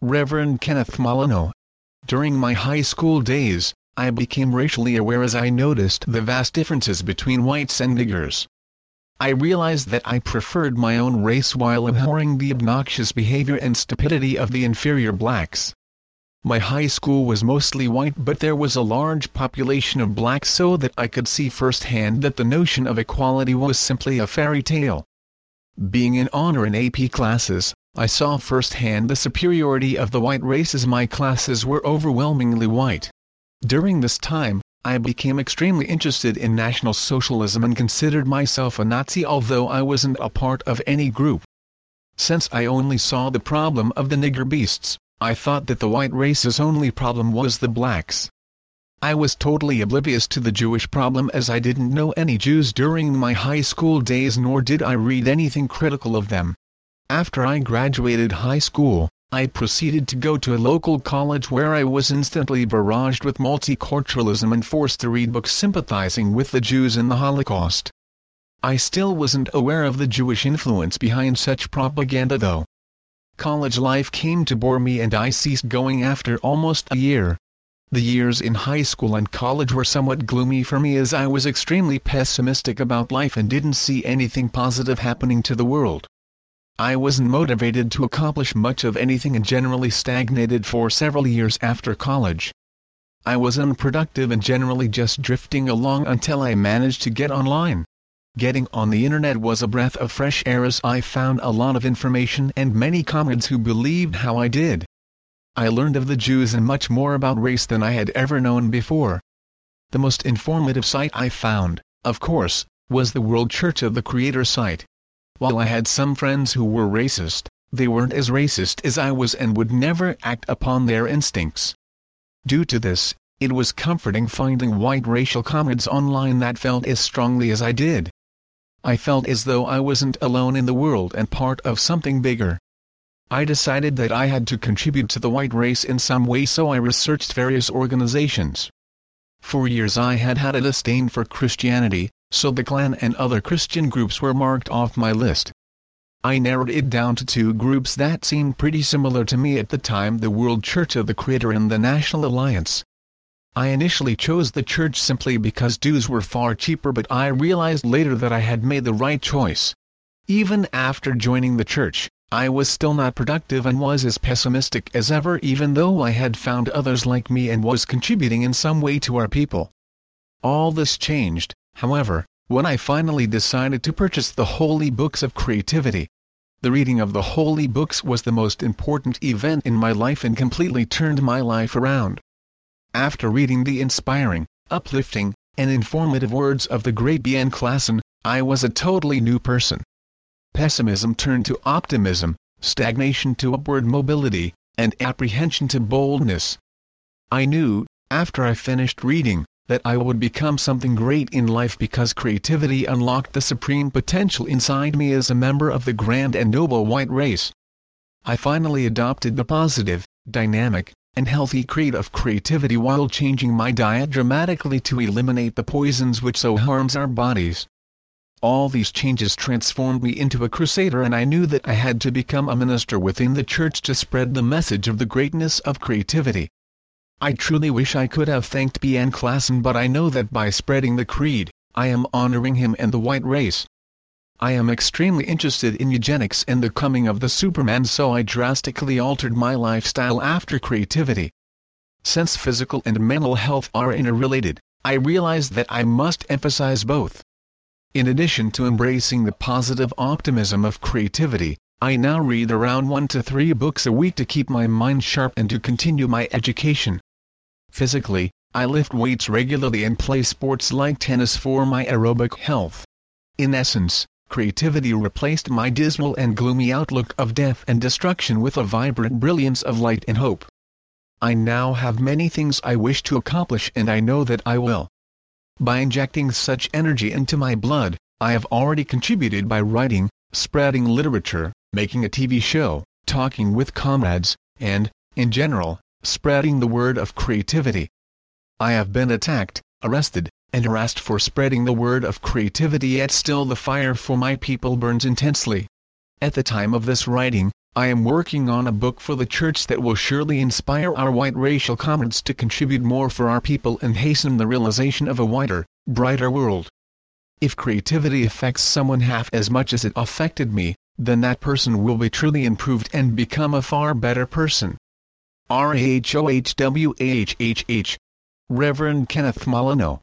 Reverend Kenneth Molyneux. During my high school days, I became racially aware as I noticed the vast differences between whites and niggers. I realized that I preferred my own race while abhorring the obnoxious behavior and stupidity of the inferior blacks. My high school was mostly white but there was a large population of blacks so that I could see firsthand that the notion of equality was simply a fairy tale. Being in honor in AP classes, I saw firsthand the superiority of the white race as my classes were overwhelmingly white. During this time, I became extremely interested in National Socialism and considered myself a Nazi although I wasn't a part of any group. Since I only saw the problem of the nigger beasts, I thought that the white race's only problem was the blacks. I was totally oblivious to the Jewish problem as I didn't know any Jews during my high school days nor did I read anything critical of them. After I graduated high school, I proceeded to go to a local college where I was instantly barraged with multiculturalism and forced to read books sympathizing with the Jews in the Holocaust. I still wasn't aware of the Jewish influence behind such propaganda though. College life came to bore me and I ceased going after almost a year. The years in high school and college were somewhat gloomy for me as I was extremely pessimistic about life and didn't see anything positive happening to the world. I wasn't motivated to accomplish much of anything and generally stagnated for several years after college. I was unproductive and generally just drifting along until I managed to get online. Getting on the internet was a breath of fresh air as I found a lot of information and many comrades who believed how I did. I learned of the Jews and much more about race than I had ever known before. The most informative site I found, of course, was the World Church of the Creator site. While I had some friends who were racist, they weren't as racist as I was and would never act upon their instincts. Due to this, it was comforting finding white racial comrades online that felt as strongly as I did. I felt as though I wasn't alone in the world and part of something bigger. I decided that I had to contribute to the white race in some way so I researched various organizations. For years I had had a disdain for Christianity, so the Klan and other Christian groups were marked off my list. I narrowed it down to two groups that seemed pretty similar to me at the time the World Church of the Creator and the National Alliance. I initially chose the church simply because dues were far cheaper but I realized later that I had made the right choice. Even after joining the church, I was still not productive and was as pessimistic as ever even though I had found others like me and was contributing in some way to our people. All this changed, However, when I finally decided to purchase the Holy Books of Creativity, the reading of the Holy Books was the most important event in my life and completely turned my life around. After reading the inspiring, uplifting, and informative words of the great Ben Klassen, I was a totally new person. Pessimism turned to optimism, stagnation to upward mobility, and apprehension to boldness. I knew, after I finished reading, that I would become something great in life because creativity unlocked the supreme potential inside me as a member of the grand and noble white race. I finally adopted the positive, dynamic, and healthy creed of creativity while changing my diet dramatically to eliminate the poisons which so harms our bodies. All these changes transformed me into a crusader and I knew that I had to become a minister within the church to spread the message of the greatness of creativity. I truly wish I could have thanked Ben Klassen but I know that by spreading the creed, I am honoring him and the white race. I am extremely interested in eugenics and the coming of the Superman so I drastically altered my lifestyle after creativity. Since physical and mental health are interrelated, I realized that I must emphasize both. In addition to embracing the positive optimism of creativity, I now read around one to three books a week to keep my mind sharp and to continue my education. Physically, I lift weights regularly and play sports like tennis for my aerobic health. In essence, creativity replaced my dismal and gloomy outlook of death and destruction with a vibrant brilliance of light and hope. I now have many things I wish to accomplish and I know that I will. By injecting such energy into my blood, I have already contributed by writing, spreading literature, making a TV show, talking with comrades, and, in general, spreading the word of creativity. I have been attacked, arrested, and harassed for spreading the word of creativity yet still the fire for my people burns intensely. At the time of this writing, I am working on a book for the church that will surely inspire our white racial comrades to contribute more for our people and hasten the realization of a whiter, brighter world. If creativity affects someone half as much as it affected me, then that person will be truly improved and become a far better person. R-A-H-O-H-W-A-H-H-H. Reverend Kenneth Molyneux